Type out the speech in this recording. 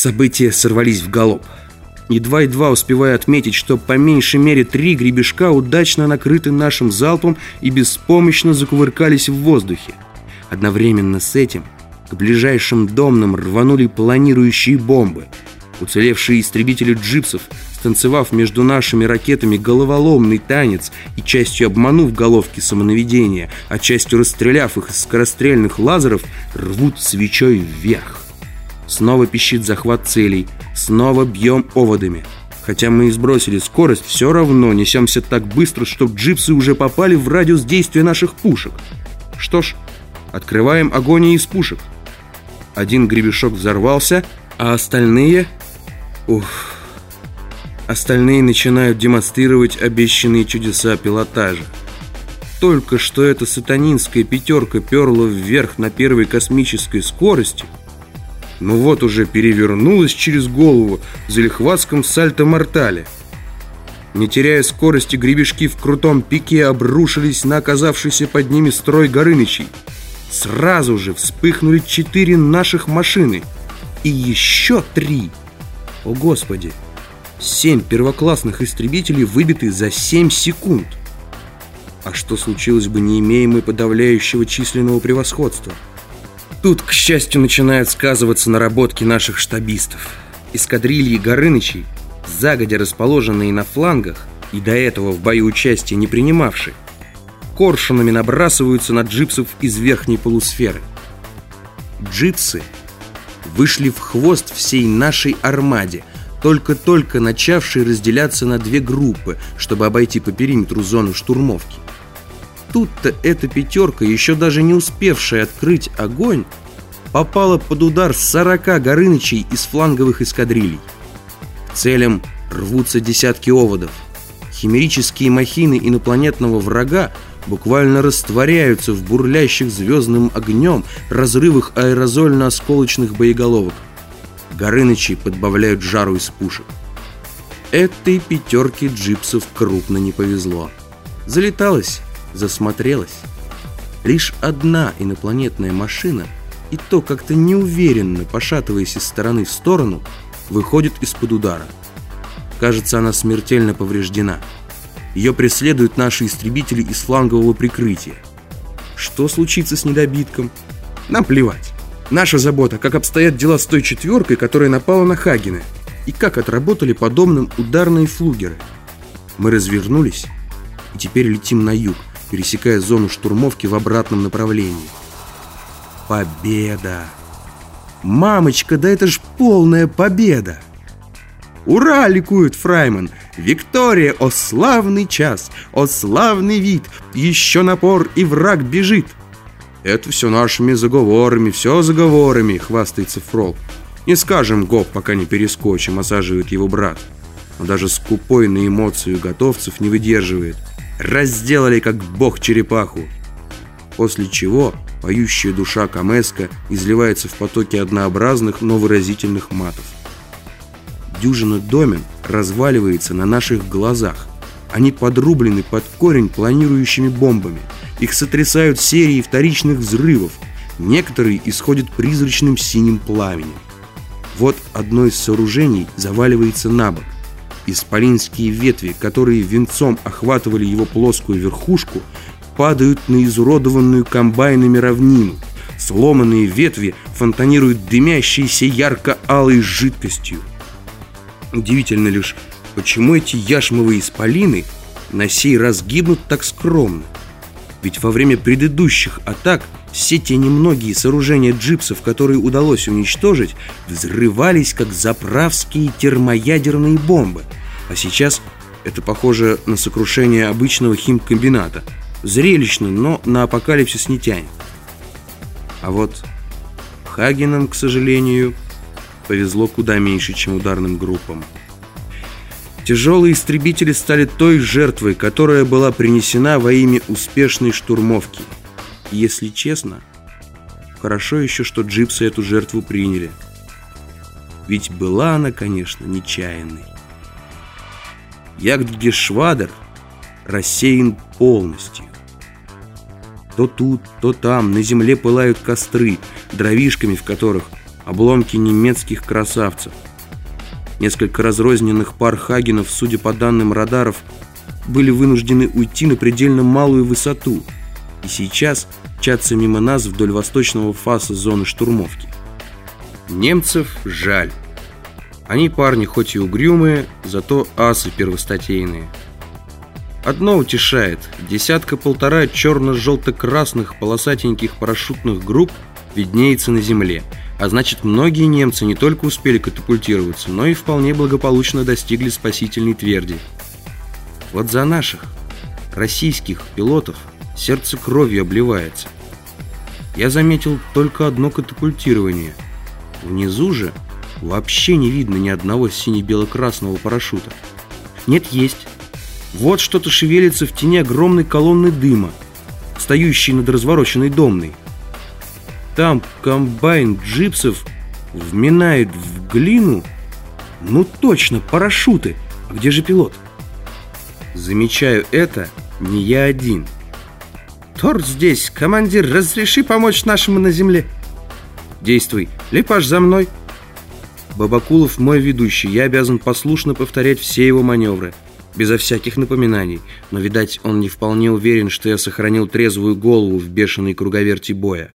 События сорвались в галоп. Едва-едва успевая отметить, что по меньшей мере три гребешка удачно накрыты нашим залпом и беспомощно закувыркались в воздухе. Одновременно с этим к ближайшим домным рванули планирующие бомбы. Уцелевшие истребители джипсов, станцевав между нашими ракетами головоломный танец и частью обманув головки самонаведения, а частью расстреляв их из скорострельных лазеров, рвут свечой вверх. Снова пищит захват целей, снова бьем оводами. Хотя мы и сбросили скорость, все равно несемся так быстро, что джипсы уже попали в радиус действия наших пушек. Что ж, открываем огонь из пушек. Один гребешок взорвался, а остальные... Ух... Остальные начинают демонстрировать обещанные чудеса пилотажа. Только что эта сатанинская пятерка перла вверх на первой космической скорости, ну вот уже перевернулась через голову в залихватском сальто-мортале. Не теряя скорости, гребешки в крутом пике обрушились на оказавшийся под ними строй Горынычей. Сразу же вспыхнули четыре наших машины. И еще три. О, Господи! Семь первоклассных истребителей выбиты за семь секунд. А что случилось бы, не имея мы подавляющего численного превосходства? Тут, к счастью, начинают сказываться наработки наших штабистов. Эскадрильи Горынычей, загодя расположенные на флангах и до этого в бою участия не принимавшие, коршунами набрасываются на джипсов из верхней полусферы. Джипсы вышли в хвост всей нашей армаде, только-только начавшей разделяться на две группы, чтобы обойти по периметру зоны штурмовки. Тут-то эта пятерка, еще даже не успевшая открыть огонь, попала под удар 40 горынычей из фланговых эскадрилей. Целям рвутся десятки оводов. Химерические махины инопланетного врага буквально растворяются в бурлящих звездным огнем разрывах аэрозольно-осколочных боеголовок. Горынычи подбавляют жару из пушек. Этой пятерке джипсов крупно не повезло. Залеталась, засмотрелась. Лишь одна инопланетная машина, и то как-то неуверенно, пошатываясь из стороны в сторону, выходит из-под удара. Кажется, она смертельно повреждена. Ее преследуют наши истребители из флангового прикрытия. Что случится с недобитком? Нам плевать. Наша забота, как обстоят дела с той четверкой, которая напала на Хагена, и как отработали подобным ударные флугеры. Мы развернулись и теперь летим на юг, пересекая зону штурмовки в обратном направлении. Победа! Мамочка, да это ж полная победа! Ура, ликует Фрайман! Виктория, о славный час, о славный вид! Еще напор, и враг бежит! Это все нашими заговорами, все заговорами, хвастается Фрол. Не скажем гоп, пока не перескочим, осаживает его брат. Но даже скупой на эмоцию готовцев не выдерживает. Разделали, как бог черепаху. После чего поющая душа Камеска изливается в потоке однообразных, но выразительных матов. Дюжина домен разваливается на наших глазах. Они подрублены под корень планирующими бомбами. Их сотрясают серии вторичных взрывов. Некоторые исходят призрачным синим пламенем. Вот одно из сооружений заваливается на бок. Исполинские ветви, которые венцом охватывали его плоскую верхушку, падают на изуродованную комбайнами равнину. Сломанные ветви фонтанируют дымящейся ярко-алой жидкостью. Удивительно лишь, почему эти яшмовые исполины на сей раз гибнут так скромно. Ведь во время предыдущих атак все те немногие сооружения джипсов, которые удалось уничтожить, взрывались как заправские термоядерные бомбы. А сейчас это похоже на сокрушение обычного химкомбината. Зрелищно, но на апокалипсис не тянет. А вот Хагенам, к сожалению, повезло куда меньше, чем ударным группам. Тяжелые истребители стали той жертвой, которая была принесена во имя успешной штурмовки. Если честно, хорошо еще, что джипсы эту жертву приняли. Ведь была она, конечно, нечаянной. Ягдгешвадер рассеян полностью. То тут, то там на земле пылают костры, дровишками в которых обломки немецких красавцев. Несколько разрозненных пар Хагенов, судя по данным радаров, были вынуждены уйти на предельно малую высоту и сейчас мчатся мимо нас вдоль восточного фаса зоны штурмовки. Немцев жаль. Они парни хоть и угрюмые, зато асы первостатейные. Одно утешает. Десятка-полтора черно-желто-красных полосатеньких парашютных групп виднеется на земле. А значит, многие немцы не только успели катапультироваться, но и вполне благополучно достигли спасительной тверди. Вот за наших, российских пилотов, сердце кровью обливается. Я заметил только одно катапультирование. Внизу же вообще не видно ни одного сине-бело-красного парашюта. Нет, есть. Вот что-то шевелится в тени огромной колонны дыма, стоящей над развороченной домной. Там комбайн джипсов вминает в глину, ну точно, парашюты. А где же пилот? Замечаю это не я один. Торт здесь. Командир, разреши помочь нашему на земле. Действуй. Липаш за мной. Бабакулов мой ведущий. Я обязан послушно повторять все его маневры безо всяких напоминаний, но, видать, он не вполне уверен, что я сохранил трезвую голову в бешеной круговерти боя.